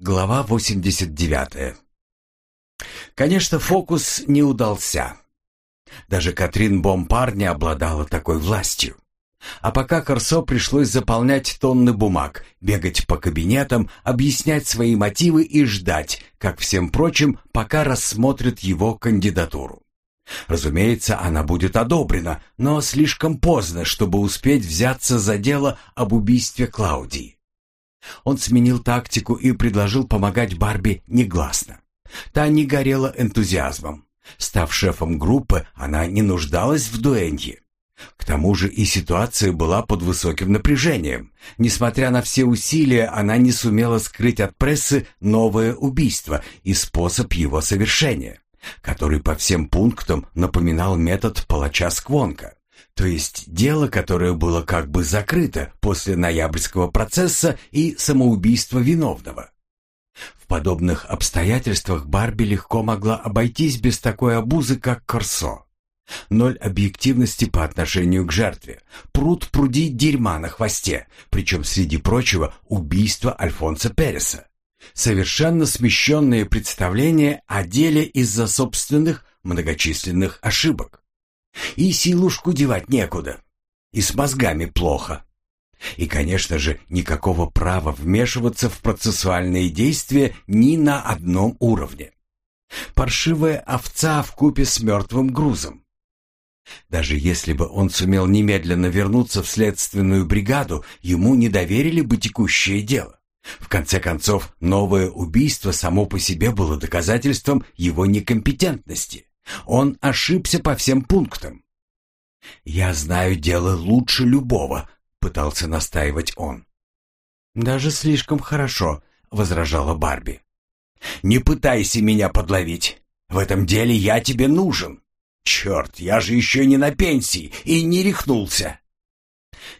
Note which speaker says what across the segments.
Speaker 1: Глава 89. Конечно, фокус не удался. Даже Катрин Бомпар не обладала такой властью. А пока Корсо пришлось заполнять тонны бумаг, бегать по кабинетам, объяснять свои мотивы и ждать, как всем прочим, пока рассмотрят его кандидатуру. Разумеется, она будет одобрена, но слишком поздно, чтобы успеть взяться за дело об убийстве Клаудии. Он сменил тактику и предложил помогать Барби негласно. Та не горела энтузиазмом. Став шефом группы, она не нуждалась в дуэнье. К тому же и ситуация была под высоким напряжением. Несмотря на все усилия, она не сумела скрыть от прессы новое убийство и способ его совершения, который по всем пунктам напоминал метод палача Сквонка. То есть дело, которое было как бы закрыто после ноябрьского процесса и самоубийства виновного. В подобных обстоятельствах Барби легко могла обойтись без такой обузы, как Корсо. Ноль объективности по отношению к жертве. Пруд пруди дерьма на хвосте, причем среди прочего убийство Альфонса Переса. Совершенно смещенные представления о деле из-за собственных многочисленных ошибок. И силушку девать некуда. И с мозгами плохо. И, конечно же, никакого права вмешиваться в процессуальные действия ни на одном уровне. Паршивая овца в купе с мертвым грузом. Даже если бы он сумел немедленно вернуться в следственную бригаду, ему не доверили бы текущее дело. В конце концов, новое убийство само по себе было доказательством его некомпетентности. Он ошибся по всем пунктам. «Я знаю дело лучше любого», — пытался настаивать он. «Даже слишком хорошо», — возражала Барби. «Не пытайся меня подловить. В этом деле я тебе нужен. Черт, я же еще не на пенсии и не рехнулся».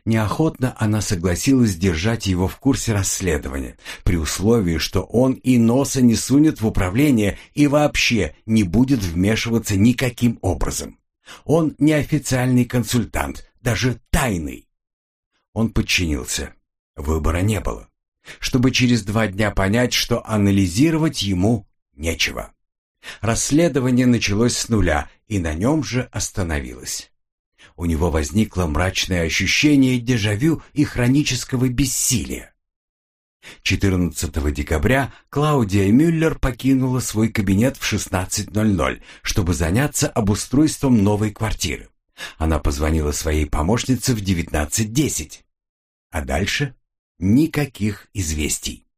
Speaker 1: Неохотно она согласилась держать его в курсе расследования, при условии, что он и носа не сунет в управление и вообще не будет вмешиваться никаким образом. Он не официальный консультант, даже тайный. Он подчинился. Выбора не было. Чтобы через два дня понять, что анализировать ему нечего. Расследование началось с нуля и на нем же остановилось. У него возникло мрачное ощущение дежавю и хронического бессилия. 14 декабря Клаудия Мюллер покинула свой кабинет в 16.00, чтобы заняться обустройством новой квартиры. Она позвонила своей помощнице в 19.10. А дальше никаких известий.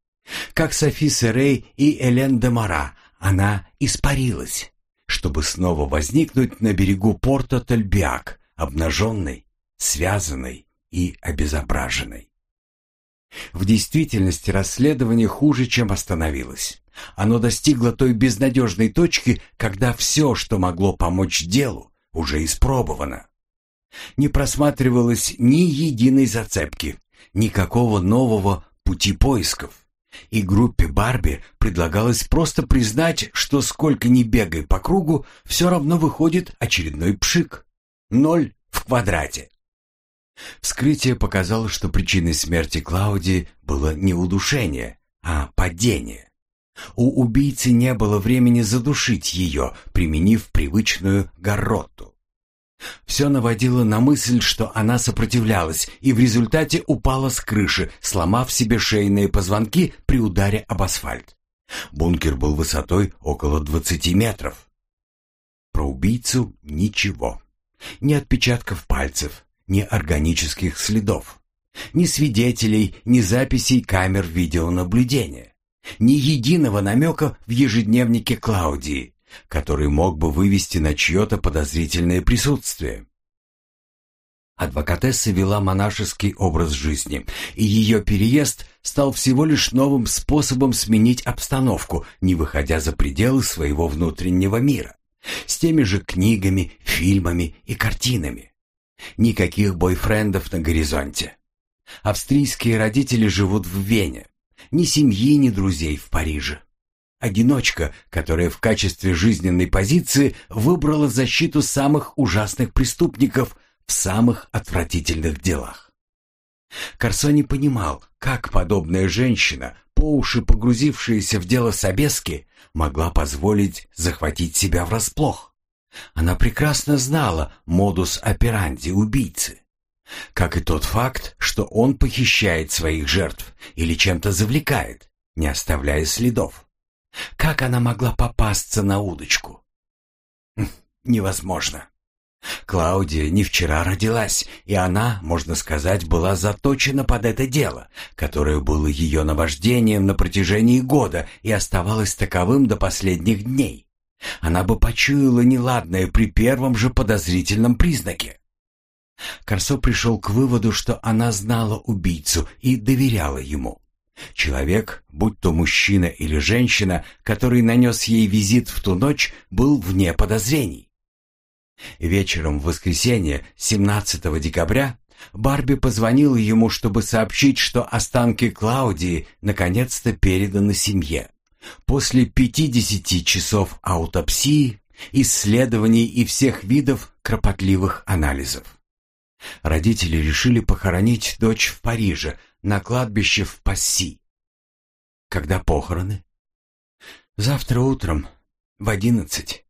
Speaker 1: Как Софи Серей и Элен де Мара, она испарилась, чтобы снова возникнуть на берегу порта Тальбиак, обнаженной, связанной и обезображенной. В действительности расследование хуже, чем остановилось. Оно достигло той безнадежной точки, когда все, что могло помочь делу, уже испробовано. Не просматривалось ни единой зацепки, никакого нового пути поисков. И группе Барби предлагалось просто признать, что сколько ни бегай по кругу, все равно выходит очередной пшик. Ноль в квадрате. Вскрытие показало, что причиной смерти Клауди было не удушение, а падение. У убийцы не было времени задушить ее, применив привычную гарроту. Все наводило на мысль, что она сопротивлялась и в результате упала с крыши, сломав себе шейные позвонки при ударе об асфальт. Бункер был высотой около 20 метров. Про убийцу ничего. Ни отпечатков пальцев, ни органических следов. Ни свидетелей, ни записей камер видеонаблюдения. Ни единого намека в ежедневнике Клаудии, который мог бы вывести на чье-то подозрительное присутствие. Адвокатесса вела монашеский образ жизни, и ее переезд стал всего лишь новым способом сменить обстановку, не выходя за пределы своего внутреннего мира, с теми же книгами, фильмами и картинами. Никаких бойфрендов на горизонте. Австрийские родители живут в Вене. Ни семьи, ни друзей в Париже. Одиночка, которая в качестве жизненной позиции выбрала защиту самых ужасных преступников в самых отвратительных делах. Корсо не понимал, как подобная женщина, по уши погрузившаяся в дело Собески, могла позволить захватить себя врасплох. Она прекрасно знала модус операнди убийцы. Как и тот факт, что он похищает своих жертв или чем-то завлекает, не оставляя следов. Как она могла попасться на удочку? Хм, невозможно. Клаудия не вчера родилась, и она, можно сказать, была заточена под это дело, которое было ее наваждением на протяжении года и оставалось таковым до последних дней. Она бы почуяла неладное при первом же подозрительном признаке. Корсо пришел к выводу, что она знала убийцу и доверяла ему. Человек, будь то мужчина или женщина, который нанес ей визит в ту ночь, был вне подозрений. Вечером в воскресенье, 17 декабря, Барби позвонила ему, чтобы сообщить, что останки Клаудии наконец-то переданы семье. После 50 часов аутопсии, исследований и всех видов кропотливых анализов. Родители решили похоронить дочь в Париже, на кладбище в Пасси. Когда похороны? Завтра утром, в одиннадцать.